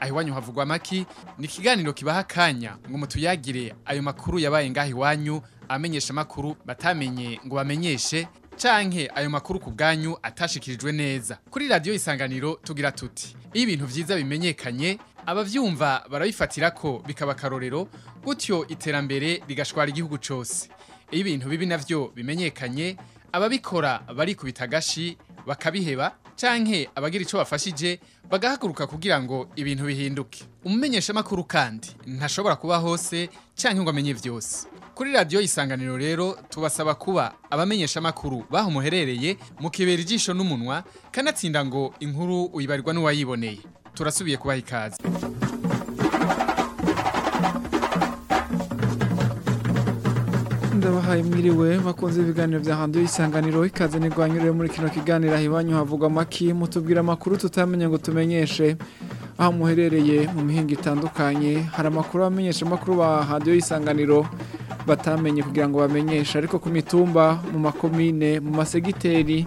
aho iwanyu havugwa amaki ni ikiganiro kibaha akanya ngo mutuyagire ayo makuru yabaye ngaho iwanyu amenyesha makuru batamenye ngo bamenyeshe canke ayo makuru ku bwanyu atashikirijwe neza kuri radio isanganiro tugira tuti ibintu byiza bimenyekanye abavyumva barabifatira ko bikaba akarorero gutyo iterambere rigashwara igihugu cyose ibintu bibi navyo bimenyekanye ababikora barikubita agashi bakabiheba canke abagira ico bafashije bagahaguruka kugira ngo ibintu bihinduke umumenyesha kandi ntashobora kuba hose cyangwa ngo amenye vyose kuri radiyo isanganiro rero tubasaba kuba abamenyeshamakuru bahumuherereye baho muherereye mukibera ijisho n'umunwa kanatsinda ngo inkuru uyibarirwa n'uwayiboneye turasubiye kubaha ikaze ndabahaye mwiriwe bakunze ibiganiro bya handiyo isanganiro ikaze ntirwanyurire muri kino kiganiro iwanyu havugwa amaki mutubwira amakuru tutamenye ngo tumenyeshe aho muherereye mu mihinga itandukanye hari amakuru abamenyesha amakuru ba handiyo isanganiro batamenye kugira ngo bamenyeshe ariko ku mitumba mu makomine mu masegiteri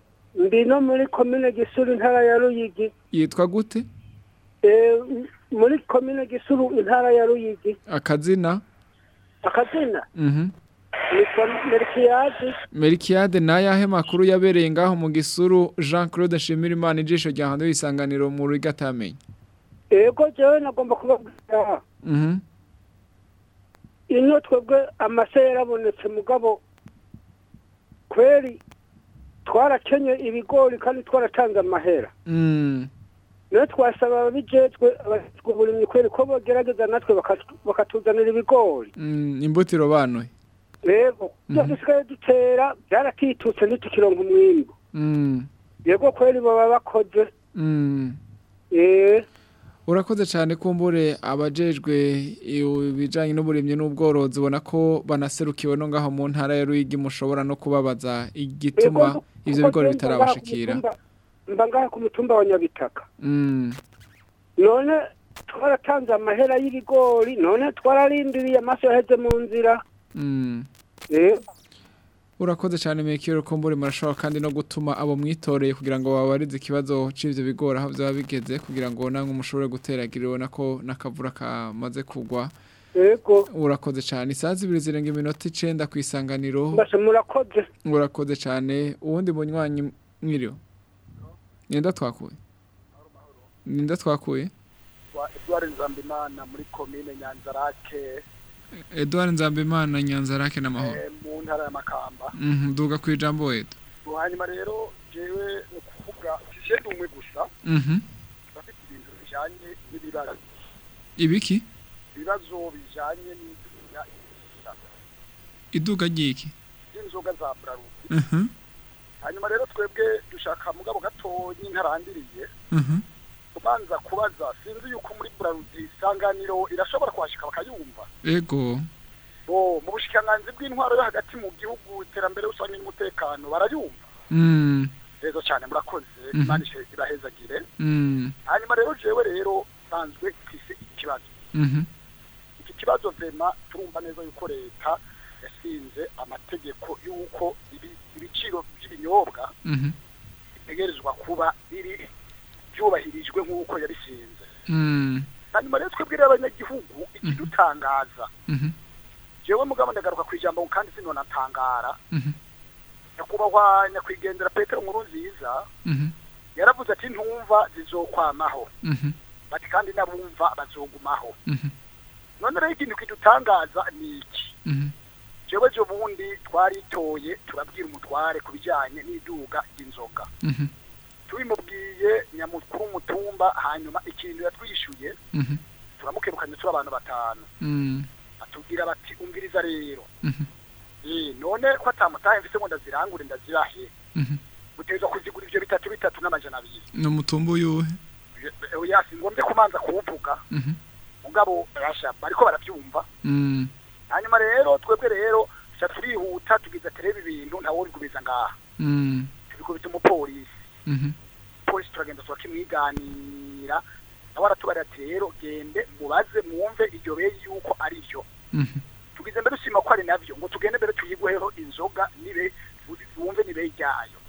ndi no muri komine gisuru intara ya ruyigi yitwa gute e, muri komine gisuru intara ya ruyigi akazina akazina mhm. merikiyade ni ayahe makuru yabereye ngaho mu gisuru jean claude nshimira imana ijisho rya hano y'isanganiro mu rugo atamenye yego jewe nagomba mhm. ino twebwe amase yarabonetse mugabo kweri twarakenye ibigori kandi twaratanze amahera rero mm. twasaba ababijejwe abashinzwe uburimyi kweri ko bogerageza natwe bakatuzanira ibigori mm, imbutiro banuye rego byose usigaye dutera byarakitutse ntitukironka umwimbo yego kweri baba bakoze urakoze cyane kumbure abajejwe ibijyanye n'uburimyi n'ubworozi ubona ko banaserukiwe no ngaho mu ntara ya Ruyigi mushobora no kubabaza igituma ibyo bigori bitarabashikira mba ngaha ku mutumba wa nyabitaka none twaratanze amahera y'ibigori none twararindiriye amaso yaheze mu nzira Eh? urakoze cyane mekiro ko mburi murashobora kandi no gutuma abo mwitoreye kugira ngo babarize ikibazo cy'ibyo bigora aho byaba bigeze kugira ngo namwe mushobore guteragira ubona ko n'akavura kamaze kugwa urakoze cyane isaha zibiri zirenga iminota icyenda ku isanganiro urakoze cyane uwundi munywanyi mwiriwe nenda twakuye nenda twakuye edouard nzambimana muri komine nyanzarake Edouard nzambimana nyanza rake n'amahoro eh, mu ntara ya makamba mhm, duga ku ijambo wedo hanyuma rero jewe ni ukuvuga tishedi umwe gusa mhm. bafite ibintu bijyanye n'ibibazo ibiki ibibazo bijyanye n'iduka iduka ry'iki ry'inzoga za buraruku mhm. hanyuma rero twebwe dushaka mugabo gato nyinkarandiriye ubanza kubaza sinzi yuko muri burarudi isanganiro irashobora kuhashyika bakayumva yego mu bushikiranganzi bw'intwaro yo hagati mu gihugu iterambere rusange n'umutekano barayumva rero mm. cyane murakoze mhm. imanishe irahezagire mm. hanyuma rero jewe rero nsanzwe twise ikibazo mhm. iki kibazo vema turumva neza yuko leta yasinze amategeko y'uko ibiciro by'ibinyobwa mhm. bitegerezwa kuba biri byubahirijwe nk'uko yabishinze mm. hanyuma rero twebwe rero abanyagihugu ikidutangaza mm-hmm. mm-hmm. jewe mugabo ndagaruka ku ijambo kandi sino natangara mm-hmm. nyakubahwa nyakwigendera petero nkuru nziza yaravuze ati ntumva zizokwamaho bati kandi n'abumva bazogumaho none rero ikintu kidutangaza ni iki jewe jo bundi twaritoye turabwira umutware ku bijyanye n'iduga ry'inzoga tubimubwiye nyamukuru umutumba hanyuma ikintu yatwishyuye mhm. turamukirukanye turi abantu batanu mm. atubwira bati umviriza rero mhm. eh, none ko atamutahe mvise ngo ndazirangure ndazibahe mhm. uteza kuzigura ibyo bitatu bitatu n'amajana abiri ni umutumba uyuhe eh, yasi ngombye kumanza kuwuvuga mugabo bariko barabyumva mm. hanyuma rero twebwe rero turihuta tugize tereba ibintu ntawe ubigubiza ngaha mm. tubikubita umupolisi polisi turagenda turakimwiganira nawe aratubarira ati rero gende mubaze mwumve iryo beye yuko ari byo tugize mbere usima ko ari nabyo ngo tugende mbere tuyiguheho inzoga nibe wumve nibe ryayo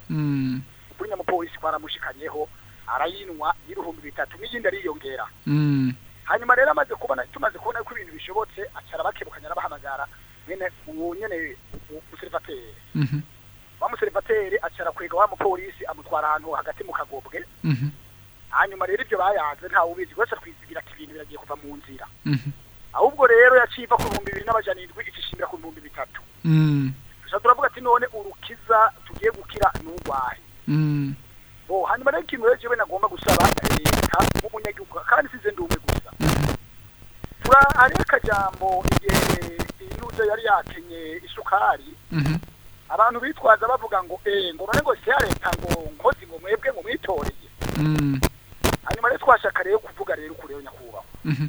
kuri nyamupolisi twaramushikanyeho arayinwa y'ibihumbi bitatu n'iyindi ariyongera hanyuma rero amaze kubona tumaze kubona ko ibintu bishobotse acara bakebuka nyarabahamagara nyene uwo nyene umuserivateri wa acara kwega wa mupolisi amutwara ahantu hagati mu kagobwe mhm. hanyuma rero ibyo bayanze ntawe ubizi rwose twizigira ati ibintu biragiye kuva mu nzira mhm. ahubwo rero yaciva ku bihumbi bibiri n'amajana indwi igishimira ku bihumbi bitatu mhm. gusa turavuga ati none urukiza tugiye gukira n'urwaye bo hanyuma rero ikintu rero jewe nagomba gusaba leta eh, nk'umunyagihugu kandi size ndi gusa hariho akajambo igihe eh, inuze yari yakenye isukari abantu bitwaza bavuga ngo eee eh, ngo ngo nshyira leta ngo nkozi ngo mwebwe ngo mwitoreye mm. hanyuma rero twashaka rero kuvuga rero uko rero nyakubahwa mm-hmm.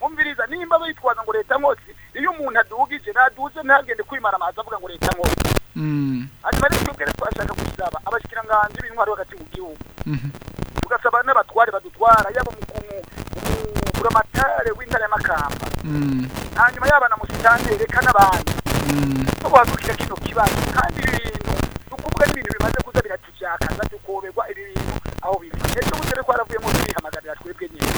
umviriza nimba bitwaza ngo leta nkotsi iyo umuntu adugije naduze ntagende kwimara amazi avuga ngo leta nkotsi hanyuma mm. rero iyo bwere twashaka gusaba abashikiranganji b'intwari hagati mu gihugu mm-hmm. tugasaba n'abatware badutwara yaba umuramatare w'intare y'amakamba mm. hanyuma yaba na musitantere n'abandi no mm. guhagurukira kino kibazo kandi ibi bintu ukuvuga n'ibintu bimaze kuza biratujakaza tukoberwa ibi bintu aho biva ejo butere twaravuyemo tubihamagarira twebwe nyine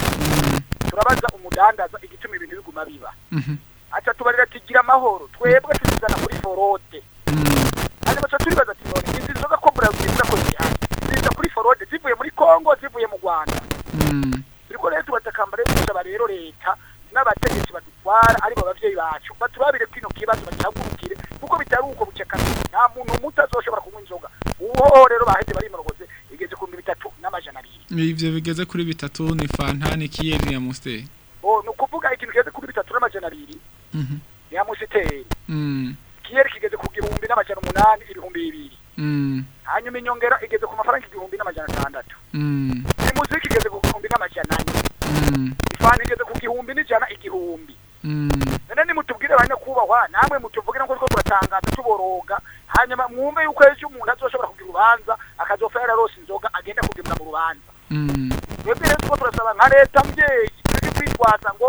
turabaza umudandaza igituma ibintu biguma biba mhm. aca tubarira tugira amahoro twebwe tuzizana muri forode kandi mhm. baca turibaza ati none izi nzoga ko brazil ko zihari ziza kuri forode zivuye muri congo zivuye mu rwanda mhm. turiko rero tubatakamba rero gusaba rero leta n'abategetsi badutwara ari mu bacu baturabire kwino kibazo bakihagurukire kuko bitari uko bucakamizi nta muntu muto azoshobora kunywa inzoga uwo rero baheze barimorogoza ibyo bigeze kuri bitatu ni fanta ni kiyeri ni amusiteri ni ukuvuga ikintu kigeze kuri bitatu n'amajana abiri mhm. ni amusiteri mm. kiyeri kigeze ku gihumbi n'amajana umunani ibihumbi bibiri mm. hanyuma inyongera igeze ku mafaranga igihumbi n'amajana atandatu mm. imuziki igeze ku gihumbi n'amajana ane ifani igeze ku gihumbi n'ijana igihumbi none nimutubwire bane kubahwa namwe mutuvuge ngo rwo tuboroga hanyuma mwumve yuko ejo umuntu azoshobora kugira urubanza akazopfa yararose inzoga agenda kugibwa mu rubanza twebwe mm. rero two turasaba nka leta mbyeyi turi kwitwaza ngo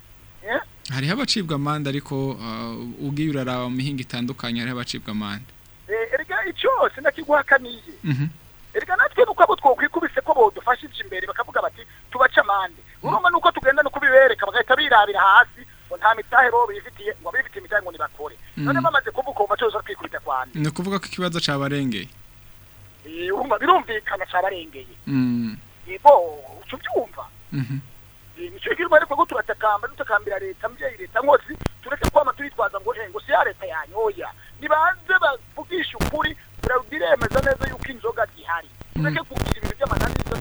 eh? hariho abacibwa amande ariko uh, ugiye uraraba mu mihinga itandukanye hariho abacibwa amande eh, erega icyo sinakiguhakaniye erega natwe nuko abo twokwikubise ko bodufashije imbere bakavuga bati tubace amande urumva hmm? nuko tugenda no kubibereka bagahita birabira hasi ngo nta mitahe bifitiye ngo bifitiye imitahe ngo nibakore hmm. none bamaze kuvuga ubu bacuruza twikubita kwande ni ukuvuga ko ikibazo cyabarengeye urumva birumvikana cyabarengeye hmm. yego uca nicyo gihe ariko ko turatakamba dutakambira leta mbyeyi leta mwose tureke kwama turitwaza ngo eh, ngo si ya leta yanyoya nibanze bavugisha ukuri biremeza neza yuko inzoga zihari tureke mm. kugira ibintu by'amananiza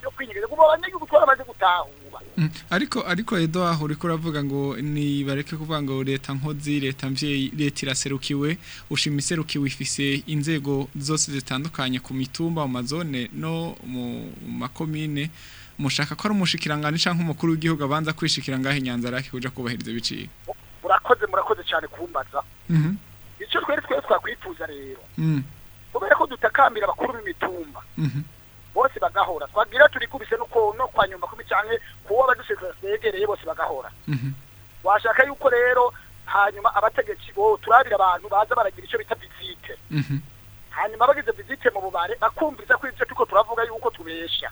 byo kwinyegeza kuko abanyagihugu twari bamaze gutahura mm. ariko ariko edo aho uri kuravuga ngo nibareke kuvuga ngo leta nkozi leta mvyeyi leta iraserukiwe ushima iserukiwe ifise inzego zose zitandukanye ku mitumba mu mazone no mu makomine mushaka ko ari umushikiranganje cyangwa umukuru w'igihugu abanza kwishikira ngaho inyanza arake kuja kubahiriza ibiciro murakoze murakoze cyane kumbaza mhm. icyo twari twari twakwifuza rero mm. kubera ko dutakambira abakuru b'imitumba mhm. bose bagahora twagira turi kubise no kwa nyuma kumi cyane kuwo abadusezera bose bagahora mhm. washaka yuko rero hanyuma abategetsi bo turabira abantu baza baragira icyo bita visite mhm. hanyuma bagize visite mu bubare bakumviriza ko ibyo turiko turavuga yuko tubeshya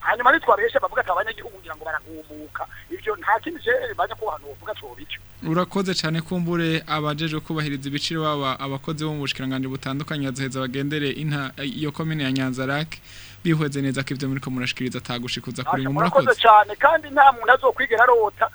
hanyuma nitwabeshe bavuga ati abanyagihugu ngira ngo baragumuka ibyo nta kindi je baje kuhantu uvuga cyo bityo urakoze cyane kumbure abajeje kubahiriza ibiciro baba abakozi bo mu bushikiranganje butandukanye bazaheza bagendere inta iyo commune ya Nyanza-Lac bihweze neza ko ivyo muriko murashikiriza tagushikuza kuri mu murakoze cyane kandi nta muntu azokwigera arota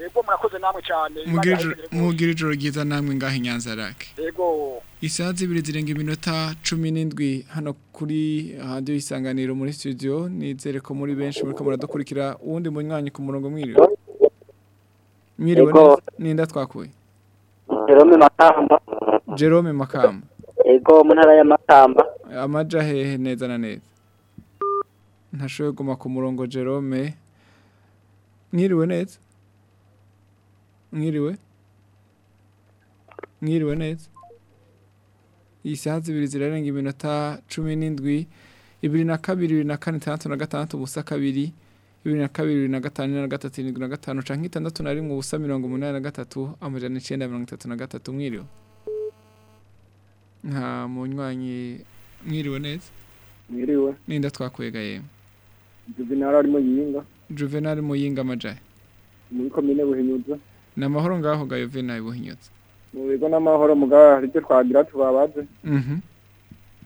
yego murakoze namwe cyane mugira ijoro ryiza namwe ngaho inyanza rake yego isaha zibiri zirenga iminota cumi n'indwi hano kuri hadiyo isanganiro muri studio nizere ko muri benshi muri ko muradukurikira uwundi munywanyi ku murongo mwiriwe mwiriwe n'inda twakuye jerome makamba jerome makamba ego mu ntara y'amakamba amaja hehe neza na neza ntashoboye guma ku murongo Jerome mwiriwe neza mwiriwe mwiriwe neza isaha zibiri zirarenga iminota cumi n'indwi ibiri na kabiri bibiri na kane itandatu na gatandatu ubusa kabiri bibiri na kabiri bibiri na gatanu na gatatu irindwi na gatanu canke itandatu na rimwe ubusa mirongo umunani na gatatu amajana icenda mirongo itatu na gatatu mwiriwe nta munywanyi mwiriwe neza mwiriwe n'inda twakwega yemwe juvenal arimo yinga juvenal muyinga amajari muri komine buhinyuza ni amahoro ngaho ga juvenal buhinyuza mu bigo n'amahoro mugabo hari ibyo twagira tubabaze mhm.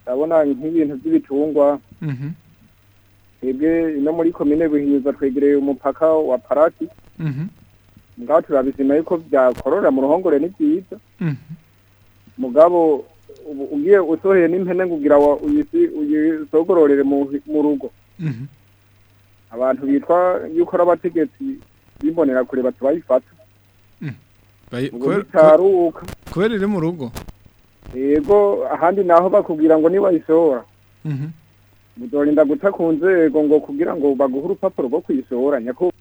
ndabona nk'ibintu by'ibitungwa mhm. twebwe no muri komine buhinyuza twegereye umupaka wa parati mugabo mhm. turabizima yuko byakorora mu ruhongore ni byiza mugabo ugiye utoheye n'impene ngo ugira uyisogororere mu rugo mhm. abantu bitwa yuko ari abategetsi bibonera kure batayifata mhm. itaruka kubera iri mu rugo yego ahandi naho bakubwira ngo niba isohora mudorinda mhm. guca ku nzego ngo kugira ngo baguhe urupapuro rwo kuyisohora nyakubahwa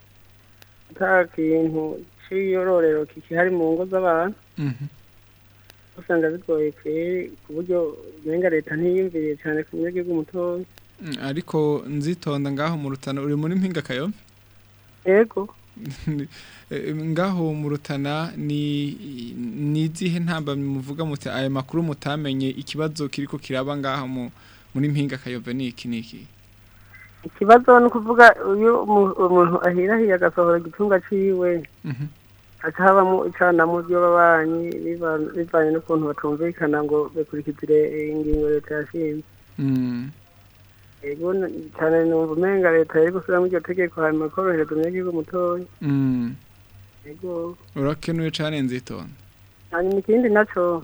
nta kintu cy'iyororero kikihari mu ngo z'abantu mhm. usanga bigoye kweri ku buryo leta ntiyiyumviriye cyane ku buryo bw'umutoya Mm, ariko nzitonda ngaho mu rutana uri muri mpinga kayombe yego eh, ngaho mu rutana ni nizihe ntamba muvuga muti aya makuru mutamenye ikibazo kiri ko kiraba ngaho muri mpinga kayombe ni iki n'iki ikibazo ni ukuvuga iyo umuntu ahirahiye agasohora igitunga cyiwe hacabamo mhm. icanamo ry'ababanyi bivanye n'ukuntu batumvikana ngo bakurikizire ingingo leta yashinze mm. ego cyane numva umenga leta yari gusubiramo iryo tegeko hanyuma korohereza umunyagihugu mutoya ego urakenuye cyane nzitonda hanyuma ikindi nacyo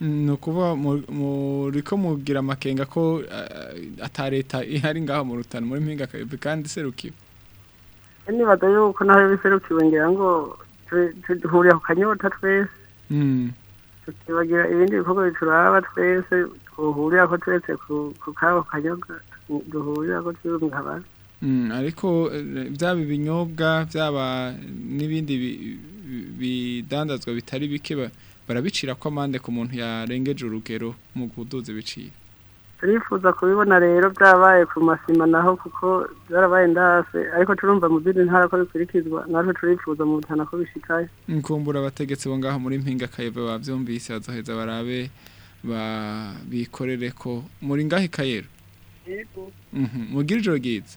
ni ukuvuga muriko mugira amakenga ko ata leta ihari ngaho mu rutano muri mpinga kandi iserukiwe nibaza yuko naho biserukiwe ngira ngo duhurira ku kanyota twese tukibagira ibindi bikorwa bituraba twese duhurira ko turetse ku kabo kanyoga duhurira ko turi mu mm, ariko byaba eh, ibinyobwa byaba n'ibindi bidandazwa bitari bike barabicira ko amande ku muntu yarengeje urugero mu kuduza ibiciro turifuza kubibona rero byabaye ku masima naho kuko byarabaye ndahase ariko turumva mu zindi ntara ko bikurikizwa natwe turifuza mu butana ko bishikaye nkumbura abategetsi bo ngaho muri mpinga kayebe babyumvise bazoheza barabe bikorere ko muri ngahe kayero mhm. mugire ijoro ryiza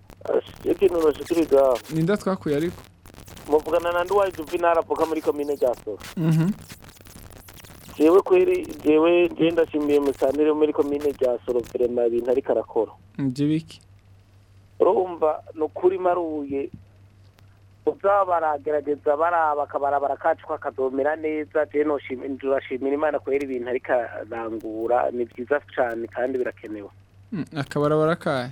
ikintu ntushikiriza ninda twakuye ariko muvugana na nduwayi juvenal avuka muri komine ryasoro mhm. jewe kweri jewe jewe ndashimiye musanire muri komine rya soro vrema ibintu ariko arakora nje biki urumva nukuri maruye baba baragerageza baraba akabarabara kacu kakazomera neza rero turashimira imana kubera ibintu ariko arangura ni byiza cyane kandi birakenewe hmm, akabarabara kahe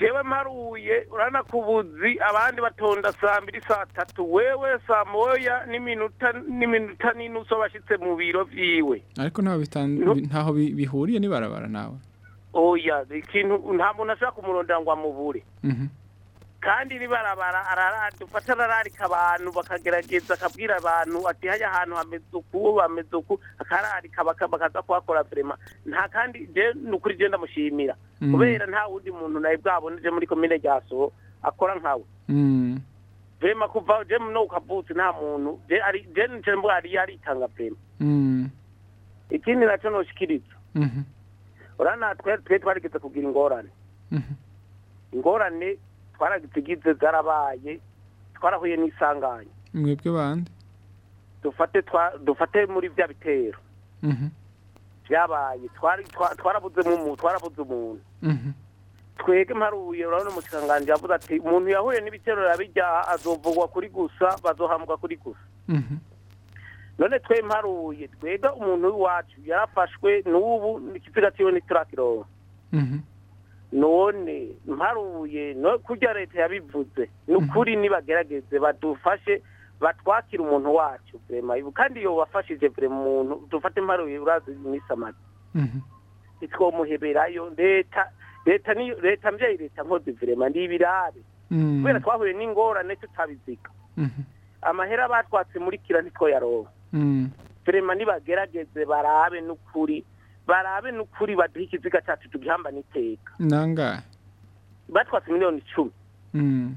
jewe mparuye urana abandi batonda saa mbiri saa tatu wewe saa moya n'iminota n'iminota n'inusu abashyitse mu biro byiwe ariko ntaho bihuriye n'ibarabara nawe oya ikintu nta muntu ashobora kumurondera ngo amubure mhm. kandi iri barabara dufata arararika abantu bakagerageza akabwira abantu ati hajya ahantu hameze uku bameze uku akararika bakaza kuhakora vrema nta kandi ni ukuri je ndamushimira mm. kubera nta wundi muntu nawe bwaboneje muri komine rya soro akora nkawe vrema mm. kuva je no ukavutse nta muntu je nice mbwa yari yaritanga vrema mm. ikindi naco noshikiriza mm-hmm. urana twe twe twarigeze kugira ingorane mm-hmm. ingorane twaragitigize zarabaye twarahuye n'isanganya mwebwe bande dufate dufate muri bya bitero mhm. byabaye twarabuze umuntu mhm. twege mparuye urabona umukiranganji yavuze ati umuntu yahuye n'ibitero birabijyaha azovugwa kuri gusa bazohambwa kuri gusa mhm. none twe mparuye twega umuntu w'iwacu yarafashwe n'ubu ikiziga cyiwe ntiturakironka none mparuye no kujya leta yabivuze ni ukuri mhm. nibagerageze badufashe batwakira umuntu wacu vurema kandi iyo wafashije vurema umuntu dufate mparuye urazi n'isamazi ntitwomuheberayo mhm. leta leta niyo leta mbyeyi leta nkozi vurema ni ibirare mhm. kubera twahuye n'ingorane tutabiziga amahera batwatse muri kira ntitwoyaroba vurema nibagerageze barabe n'ukuri barabe n'ukuri baduhe ikiziga cyacu tugihambane iteka nangahe batwatse miliyoni icumi hmm.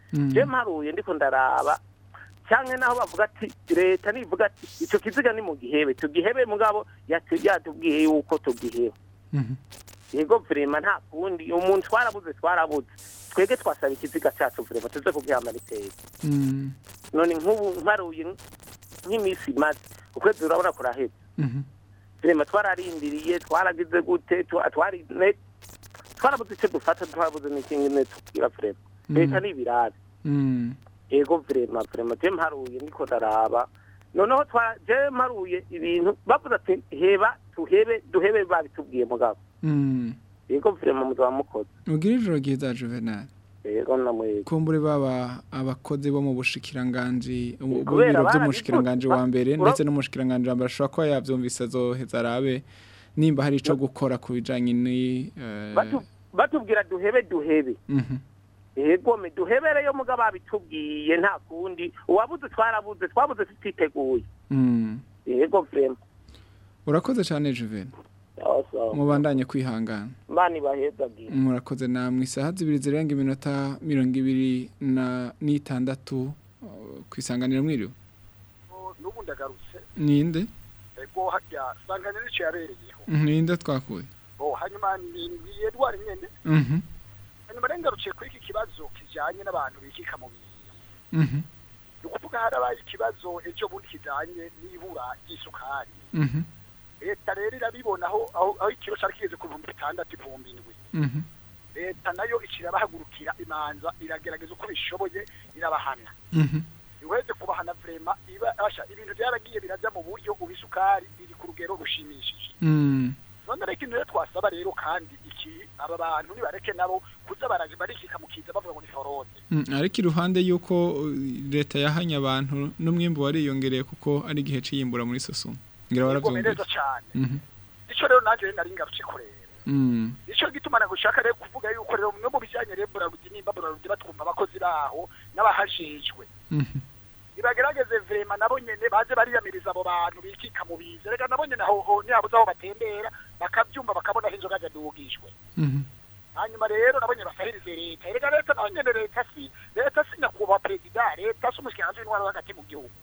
jemaru mm. uyu ndiko ndaraba cyanke naho bavuga ati leta nivuga ati icyo kiziga ni mu gihebe tugihebe mugabo yatubwiye yuko tugihebe mm-hmm. yego vurema nta kundi umuntu twarabuze twarabuze twebwe twasaba ikiziga cyacu vurema tuze kubwira amariteri mm. none nk'ubu nkwaruye nk'iminsi imaze ukwezi urabona kurahebye mm-hmm. vurema twararindiriye twaragize gute twari twarabuze icyo dufata twarabuze n'ikindi ntitubwira vurema leta mm-hmm. ni ibirare Mm. yego vrema vrema je mparuye niko daraba noneho twaje mparuye ibintu bavuze ati heba tuhebe duhebe babitubwiye mugabo mm. yego vrema muzaba mukoze mugire ijoro ryiza juvenal yego namwe kumbure baba abakozi bo mu bushikiranganje ubiro by'umushikiranganje wa mbere ndetse n'umushikiranganje wa mbere ashobora kuba yavyumvise azoheza arabe nimba hari icyo gukora ku bijyanye ni eh, batubwira duhebe duhebe mhm. duhebere duhebereyo muga babitubwiye nta kundi uwabuze twarabuze twabuze tutiteguye hmm. yego vema urakoze cyane juvene mubandanye kwihangana mbani bahezagire murakoze namwe isaha zibiri zirenga iminota mirongo ibiri n'itandatu uh, ku isanganiro mwiriwe ninde ninde twakuye hanyuma ni edward nyine mhm. hanyuma rero kuri iki kibazo kijyanye n'abantu bikika mu bintu mhm. ni ukuvuga harabaye ikibazo ejo bundi kijyanye n'ibura ry'isukari mhm. leta rero irabibona aho ikiro cyari kigeze ku bihumbi bitandatu ibihumbi indwi mhm. leta nayo ikirabahagurukira imanza iragerageza uko bishoboye irabahana iweze kubahana vrema ibasha ibintu byaragiye birajya mu buryo ubu ubisukari iri ku rugero rushimishije mm. none reka niyo twasaba rero kandi iki aba bantu nibareke nabo kuza baraje barikika mu kiza bavuga ngo ni forode mm, ariko iruhande y'uko uh, leta yahanye abantu n'umwimbu wariyongereye kuko ari igihe c'iyimbura muri sosoma ngira barabyumvise cyane mhm. icyo rero nanjye nari ngarutse kureba mm. icyo gituma nagushaka rero kuvuga yuko rero no mu bijyanye rero burarudi nimba burarudi batwumva abakozi baho n'abahajejwe mhm. ibagerageze vrema nabo nyene baje bariyamiriza abo bantu bikika mu bize reka nabo nyene aho ntiyabuze aho batembera bakabyumva bakabona aho inzoga zadugishwe mhm. hanyuma rero nabo nyene basahirize leta reka leta nabo nyene leta si leta si nyakubahwa perezida leta si umushikiranganji w'intwaro w'agati mu gihugu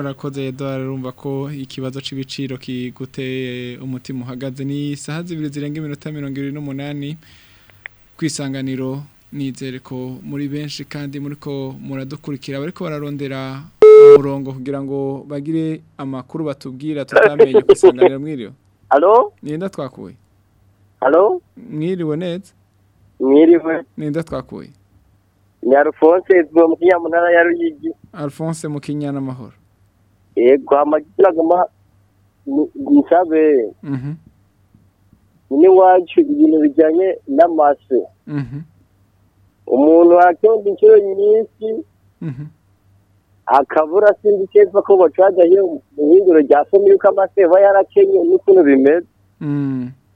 urakoze eduard urumva ko ikibazo cy'ibiciro kiguteye umutima uhagaze ni isaha zibiri zirenga iminota mirongo irindwi n'umunani ku nizere ko muri benshi kandi muri ko muradukurikira ariko bararondera umurongo kugira ngo bagire amakuru batubwira tutamenye ku isanganiro mwiriwe nida twakuye mwiriwe neza mwiriwe nida twakuye ni alphonse tuba mukinya mu ntara ya ruyigi alphonse mukinya n'amahoro yego amagiragama ni isabere mhm. n'iwacu ibintu bijyanye n'amase mhm. umuntu watonda inshuro nyinshi mhm. akabura sinzi cyepfa ko bacaga iyo mu hinduro rya somi yuko amase aba yarakenye n'ukuntu bimeze mm.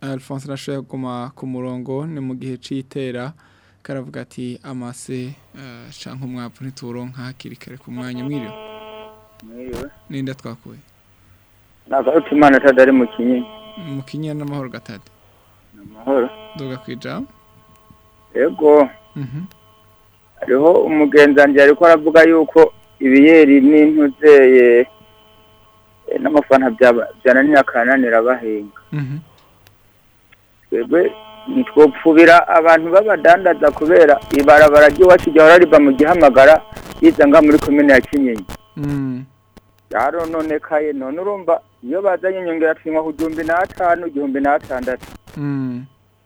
alphonse arashoboye kuguma ku murongo ni mu gihe c'itera karavuga ati amase eh, canke umwavu ntituronka hakiri kare ku mwanya mwiriwe ninde twakuye nagarutse umwana atadari mu kinyinya mukinya n'amahoro gatatu amahoro duga ku ijambo yego mhm. hariho umugenzange ariko aravuga yuko ibiyeri n'intuzeye eh, n'amafana byananira akananira bahinga mhm. twebwe ntitwopfubira abantu b'abadandaza kubera ibarabara ry'iwacu rya horariba mu gihamagara yiza muri komine ya kinyinya mm. yarononekaye none urumva iyo bazanye inyongerakinywa ku gihumbi n'atanu igihumbi n'atandatu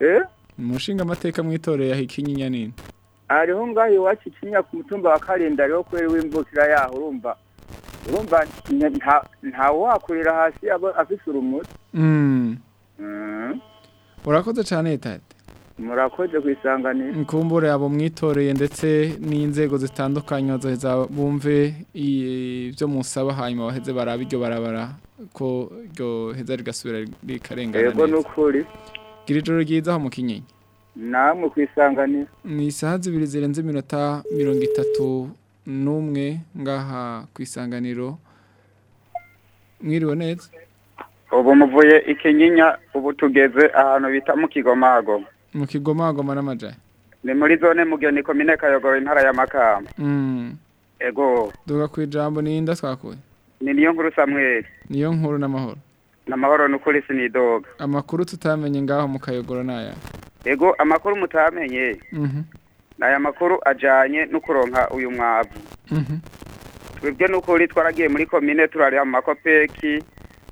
eh umushinga amateka mwitoreye aho ikinyinya nini ariho ngaho iwacu ikinya ku mutumba wa karindari wo kweri w'imvukira yaho urumva urumva ntawe hasi afise urumuri mm. Mm. urakoze cyane tati murakoze ku isanganiro mkumbure abo mwitoreye ndetse n'inzego zitandukanye bazoheza bumve ibyo musaba hanyuma baheze baraba iryo barabara ko ryo heza rigasubira rikarengana yego ni gira ijoro ryiza aho mu kinyinya namwe ku ni isaha zibiri zirenze iminota mirongo itatu n'umwe ngaha ku isanganiro mwiriwe neza ubu muvuye ikinyinya ubu tugeze ahantu bita mu kigomago mu kigoma hagoma n'amajyane ni muri zone mugeni komine kayogoye intara ya makamba mm. ego duka ku ijambo n'iyinda twakuye ni niyo nkuru samweri niyo nkuru n'amahoro n'amahoro ni ukuri sinidoga amakuru tutamenye ngaho mu kayogoro n'aya ego amakuru mutamenye mhm. aya makuru ajyanye no kuronka uyu mwavu mhm. twebwe n'ukuri twaragiye muri komine turareba mu makopeki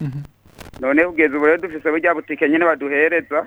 mhm. none kugeza ubu rero dufise burya butike nyine baduhereza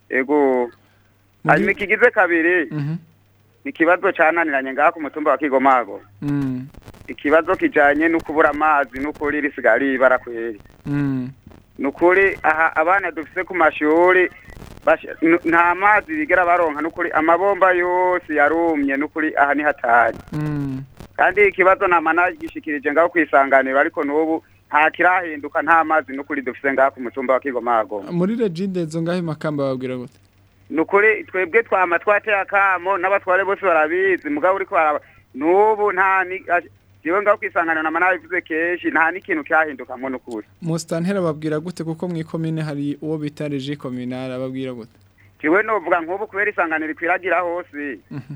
yego mm. hanyuma ikigize kabiri mhm. ikibazo cyananiranye ngaha ku mutumba wa kigomago mm. ikibazo kijyanye no kubura amazi n'ukuri risigaye ribara kweri mm. ni ukuri aha abana dufite ku mashuri nta mazi bigera baronka ni ukuri amabomba yose yarumye ni ukuri aha ni hatari mm. kandi ikibazo ntamanagishikirije ngaho kwisanganira ariko n'ubu nta kirahinduka nta mazi ni ukuri dufite ngaho ku mutumba wa kigomago muri regidezo ngaho makamba babwira gute nukuri twebwe twama twateye akamo n'abatware bose barabizi mugabo uri kwaraba n'ubu nta yewe ngaho kwisangana na manabi bivuze kenshi nta n'ikintu cyahindukamo n'ukuri musitantera babwira gute kuko mu ikomine hari uwo bita reji kominara babwira gute yewe nuvuga nk'ubu kubera isangano rikwiragira hose mhm.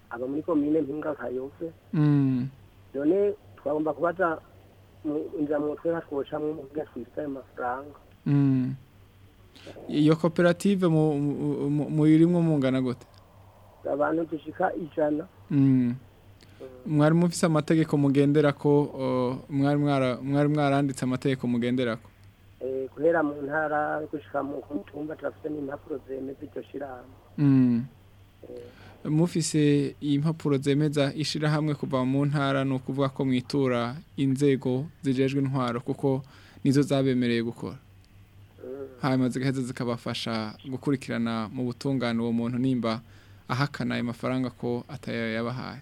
aba muri komine mpinga kayove mm. none twagomba kubaza inzira mu mutwe hatwocamo kugira twisitaye amafaranga mm. iyo koperative muyirimwo mungana gute abantu dushika ijana mwari mufise amategeko mugendera ko mwari mwaranditse amategeko mugendera ko guhera eh, mu ntara gushyira mu mitumba turafite n'impapuro zemeza iryo shyirahamwe hmm. eh. mufise impapuro zemeza ishyirahamwe kuva mu ntara ni ukuvuga ko mwitura inzego zijejwe intwaro kuko nizo zabemereye gukora hmm. hanyuma zigaheza zikabafasha gukurikirana mu butungane uwo muntu nimba ahakana ayo mafaranga ko yabahaye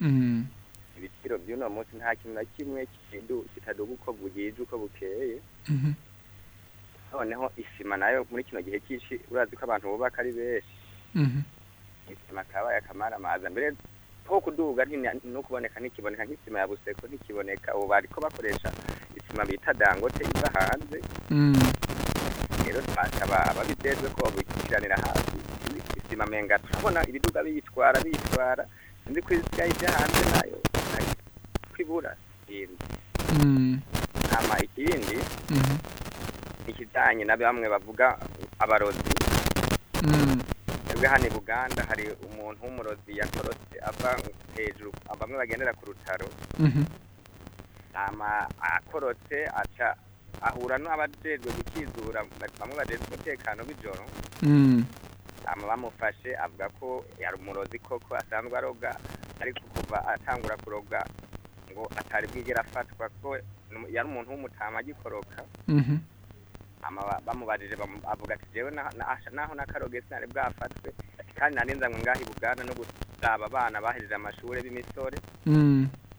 mhm. ibiciro by'uno munsi nta kintu na kimwe kitaduga uko bwije uko bukeye mhm. noneho isima nayo muri kino gihe cyinshi urazi ko abantu bubaka ari benshi mhm. isima kabaye akamara amazi mbere nko kuduga no kuboneka ntikiboneka nk'isima ya buseko ntikiboneka ubu bari ko bakoresha isima bita dangote iva hanze mhm. rero twasaba ababijejwe ko babukiranira hafi isima menga turabona ibiduga biyitwara biyitwara ndi kwisigaye ijya hanze nayo kwibura irindi hama ikindi ikijyanye na bamwe bavuga abarozi twebwe hano i buganda hari umuntu w'umurozi yakorotse ava hejuru bamwe bagendera ku rutaro hama akorotse aca ahura n'abajejwe gukizura bamwe bajejwe umutekano b'ijoro bamufashe avuga ko yari umurozi koko asanzwe aroga ariko kuva atangura kuroga ngo atari bwigera afatwa ko yari umuntu w'umutama agikoroka mhm. bamubajije avuga ati jewe naho n'akaroge sinari bwafatwe kandi nari nzanywe ngaho i buganda no gusaba abana bahejeje amashuri b'imisore mm.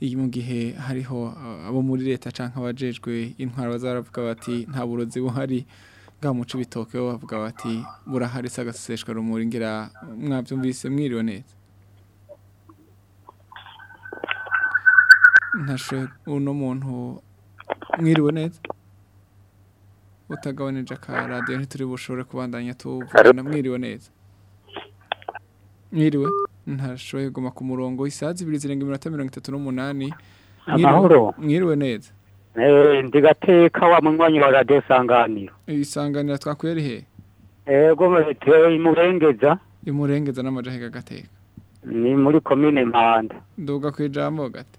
iyi mu gihe hariho ah, abo muri leta cyangwa abajejwe intwaro bazaravuga bati nta burozi buhari ngaha muci bitoke bavuga bati burahari sagaseseshwa rumuri ngira mwabyumvise mwiriwe neza ntashe uno muntu mwiriwe neza utagabanije akaradiyo ntituri bushobore kubandanya tuvugana mwiriwe neza mwiriwe ntashoboye guma ku murongo isaha zibiri zirenga iminota mirongo itatu n'umunani mwiriwe neza ndigateka wa munywanyi wa radiyo isanganiro isanganiro twakuye ari ego imurengeza imurengeza n'amajahiga agateka ni muri komine mpanda nduga ku ijambo gate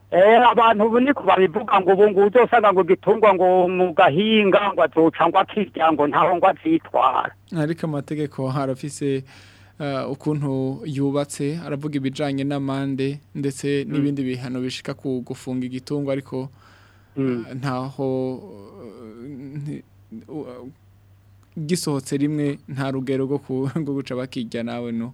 abantu ubu niko babivuga ngo ubu ngubu uzosanga ngo igitungwa ngo mu gahinga ngo azuca ngo akirya ngo ntaho ngo azitwara ariko amategeko harafise Eh, ukuntu yubatse aravuga ibijyanye n'amande ndetse mm. n'ibindi bihano bishika ku gufunga igitungo ariko mm. eh, ntaho eh, gisohotse rimwe nta rugero rwo guca bakijya nawe no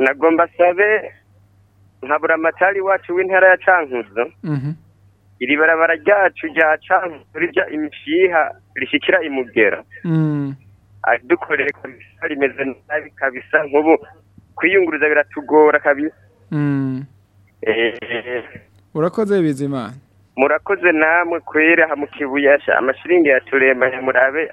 nagomba sabe nkabura amatari wacu w'intara ya cankuzo mm-hmm. iri barabara ryacu rya cankuzo rijya imishiha rishikira imugera mm. dukoreye kabisa rimeze nabi kabisa nk'ubu kwiyunguruza biratugora kabisa mm. eh, eh, eh. urakoze bizimana murakoze namwe kwera hamukibuye amashiringi ya turema murabe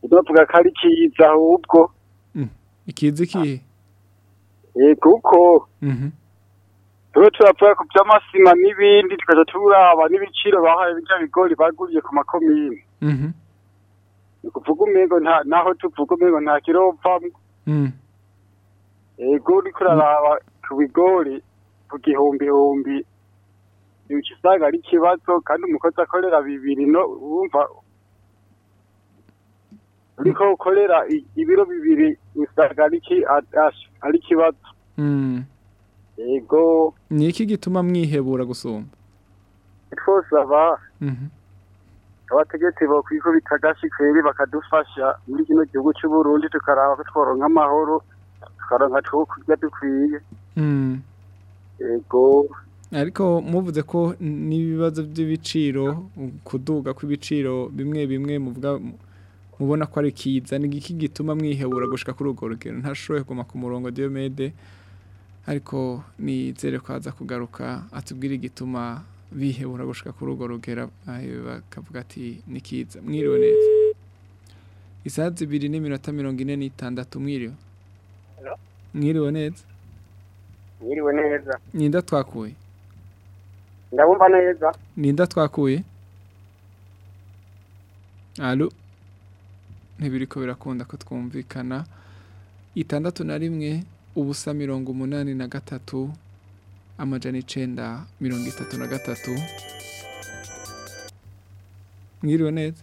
tuvuga mm. ko ari cyiza ahubwo mm. ikiza ikihe yego uko mm-hmm. tuba turavuga ku by'amasima n'ibindi tukajya turaba n'ibiciro bahaye bijya bigori baguriye ku makomine mm-hmm. ni ukuvuga umwego naho tuvuga umwego nta kirovamo mm. yego uri kuraraba ku bigori ku gihumbihumbi uca ari ikibazo kandi umukozi akorera bibiri no wumva uriko ukorera ibiro bibiri usanga ari ikibazo hmm. yego ni iki gituma mwihebura gusumba twose aba mhm. abategetsi bakwikubita agashyi kweri bakadufasha muri kino gihugu cy'uburundi tukaraba ko tworonka amahoro twaronka kurya dukwiye hmm. yego ariko muvuze ko n'ibibazo by'ibiciro kuduga kw'ibiciro bimwe bimwe mubona ko ari kiza ni iki gituma mwihebura gushika kuri urwo rugero ntashoboye kuguma ku murongo Diomede ariko nizere ko aza kugaruka atubwire igituma bihebura gushika kuri urwo rugero bakavuga ati ni kiza mwiriwe neza isaha zibiri n'iminota mirongo ine n'itandatu mwiriwe mwiriwe neza mwiriwe neza ninda twakuye ndabumva neza ninda twakuye alo ntibiri ko birakunda ko twumvikana itandatu na rimwe ubusa mirongo umunani na gatatu amajana icenda mirongo itatu na gatatu mwiriwe neza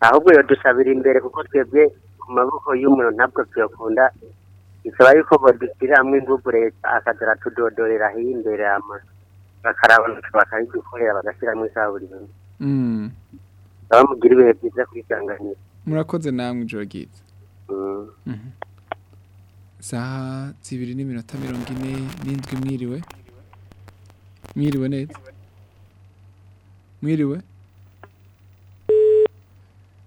ahubwo yo dusabira imbere kuko twebwe ku maboko y'umuntu ntabwo tuyakunda bisaba yuko badushyira hamwe nk'ubu leta akagera tudodorera aho imbere bakarabona bakabidukorera bagashyiramo ikaburimbo bamugira mm. ibihe byiza kwisanganira murakoze namwe ijoro ryiza saa zibiri n'iminota mirongo ine n'indwi mwiriwe mwiriwe neza mwiriwe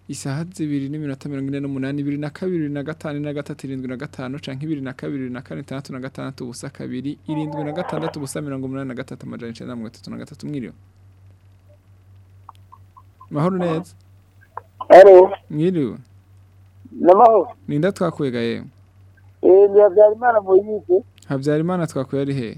isaha zibiri n'iminota mirongo ine n'umunani ibiri na kabiri na gatanu na gatatu irindwi na gatanu canke ibiri na kabiri na kane itandatu na gatandatu ubusa kabiri irindwi na gatandatu ubusa mirongo umunani na gatatu amajana icenda mirongo itatu na gatatu mwiriwe mahoro neza Mwiriwe. Namahoro. Ninda twakwega yewe. Eh, ni Habyarimana Moyize. Habyarimana twakwega ari he?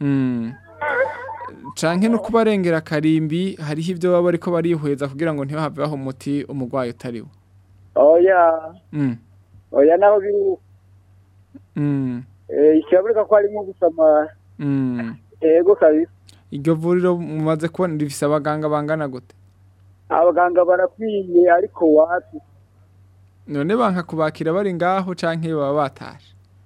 mm. canke no kubarengera karimbi hariho ibyo baba ariko barihweza kugira ngo ntibahave baho umuti umugwayo utariwe oya mm. oya naho biruka ikiraboneka ko harimo gusamara yego kabisa iryo vuriro mumaze kubona rifite abaganga bangana gute abaganga barakwiye ariko wapi none banka kubakira bari ngaho cyangwa baba bataje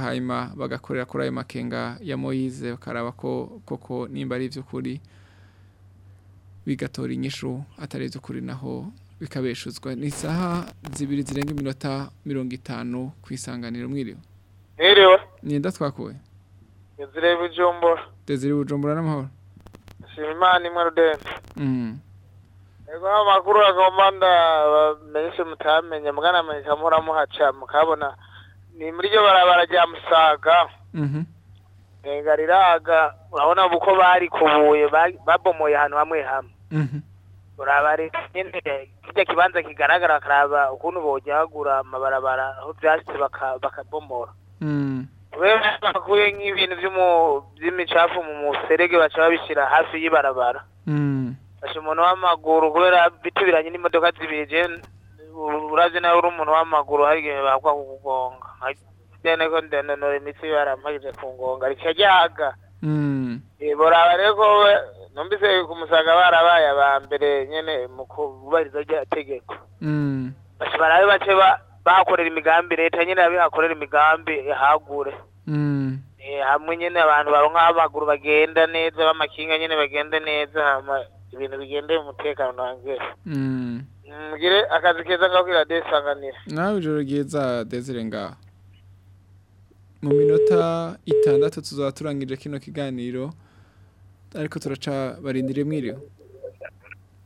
hanyuma bagakorera kuri ayo makenga ya moyize bakaraba ko koko nimba ari iby'ukuri bigatora inyishu atari iby'ukuri naho bikabeshuzwa ni isaha zibiri zirenga iminota mirongo itanu ku isanganiro mwiriwe mwiriwe ni inda twakuwe inzira y'ubujumbura desire bujumbura n'amahoro shima imana ego amakuru agomba ndamenyeshe mutamenye mwanamenyesha muhora mukabona ni muri ryo barabara rya musaga ega riraga urabona uko barikubuye babomoye ahantu hamwe hamwe uraba nyine kijya kibanza kigaragara bakaraba ukuntu bogihagura amabarabara aho byashyitse bakabomora bakuye nk'ibintu by'imicafu mu muserege baca babishyira hafi y'ibarabara mm. basha umuntu w'amaguru kubera bitubiranye n'imodoka zibije urazi nawe uri umuntu w'amaguru hari igihe bakwa kukugonga none ko ndananura imitsi barampagije ku ngonga rikajaga mm. eh, boraba rero numvise ku musaga barabaye aba mbere nyene mu kubahiriza rya tegeko mm. basha barabe bace bakorera imigambi leta nyene abihakorera imigambi ihagure Mm. Eh, hamwe nyine abantu baba nk'abaguru bagenda neza b'amakinga nyine bagenda neza ibintu bigendeye umutekano ntangere mm. mugire akazi keza ngakwira desanganira nawe ijoro ryiza desire mu minota itandatu tuzaba turangije kino kiganiro ariko turaca barindire mwiriwe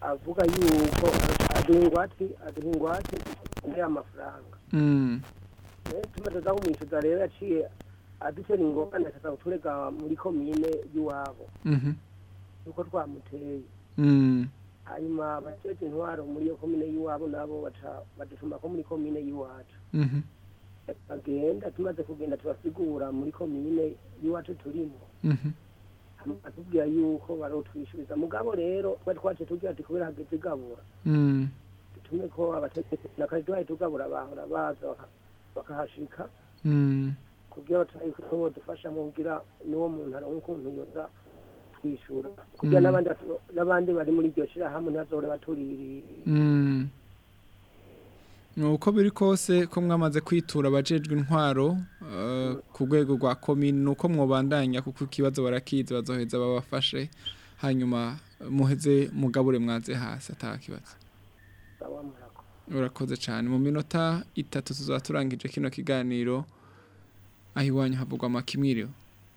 avuga yuko aduha ingwate aduha ingwate muri ya mafaranga mm. eh, tumaze aho za rero yaciye adutse ni ngombwa ndashaka kutureka muri komine y'iwabo mhm. uko twamuteye hanyuma mm. abacece intwaro muri yo komine y'iwabo nabo badutuma ko muri mhm. komine y'iwacu bagenda tumaze kugenda tubasigura muri komine y'iwacu turimo batubwira mhm. yuko barotwishyuriza mugabo rero kwa twaje tugira ati kubera hageze mm. ko abategetsi nakajwaye tugabura bahora baza bakahashika hmm. kugira batari ko bodufasha mu kugira n'uwo muntu aronkuntu yoza kwishura hmm. kugira n'abandi n'abandi bari muri iryo shira hamwe ntazora baturiri hmm. nuko biri kose ko mwamaze kwitura abajejwe intwaro eh, ku rwego rwa komini nuko mwobandanya kuko ikibazo barakizi bazoheza babafashe hanyuma muheze mugabure mwanze hasi atakibazo sawa murakoze urakoze cyane mu minota itatu tuzaba turangije kino kiganiro ahiwanyu havugwa amakimwiriwe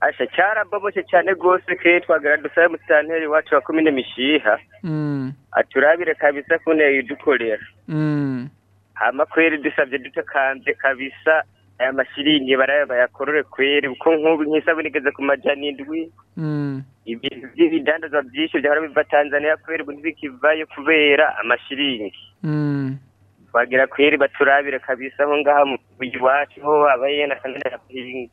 asha cyarababoshe cyane rwose ke twagara dusabe musitanteri wacu wa komine mishiha mhm. aturabire kabisa kune yidukorera mhm. hama kweri dusabye dutakanze kabisa aya mashiringi baraya bayakorore kweri kuko nk'ubu nk'isabune nigeze ku majana indwi ibintu by'ibidandazwa byinshi byahora biva tanzania kweri ubu ntibikivayo kubera amashiringi wagira kweri baturabire kabisa aho ngaha iwacu ho abaye na kanada kapinga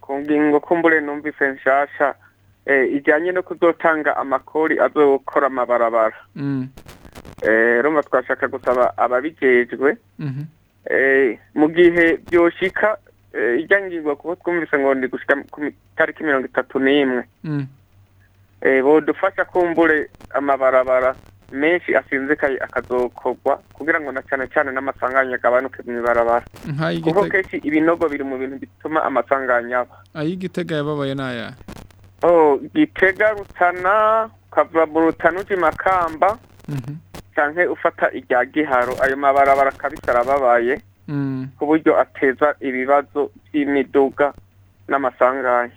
ku ngingo kumbure numvise nshasha eh, ijyanye no kuzotanga amakori azokora amabarabara mm. eh, rumva twashaka gusaba ababigejwe mm-hmm. eh, mu gihe byoshika ijyangirwa kuko twumvise ngo ndi gushyika ku itariki mirongo itatu n'imwe mm. bodufasha kumbure amabarabara menshi asinzikaye akazokorwa kugira ngo na cyane cyane n'amasanganya agabanuke mu ibarabara kuko kenshi ibinogo biri mu bintu bituma amasanganya aba ay'igitega yababaye n'aya gitega rutana ukava mu rutana uji makamba mhm. cyane ufata irya giharo ayo mabarabara kabisa arababaye mm. ku buryo ateza ibibazo by'imiduga n'amasanganya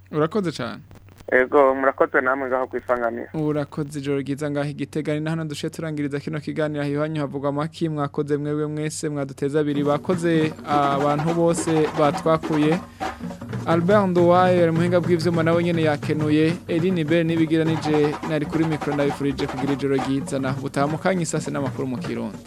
urakoze cyane ego murakoze namwe ngaho kwisanganira urakoze ijoro ryiza ngaho igitega na hano dushe turangiriza kino kiganiro hiwanyu havugwa amaki mwakoze mwewe mwese mwaduteza abiri bakoze ah, abantu bose batwakuye Albert Nduwaye muhinga bw'ivyuma nawe nyene yakenuye Eline Bell nibigira nije nari kuri micro ndabifurije kugira ijoro ryiza naho butamukanye isase n'amakuru mu kirundi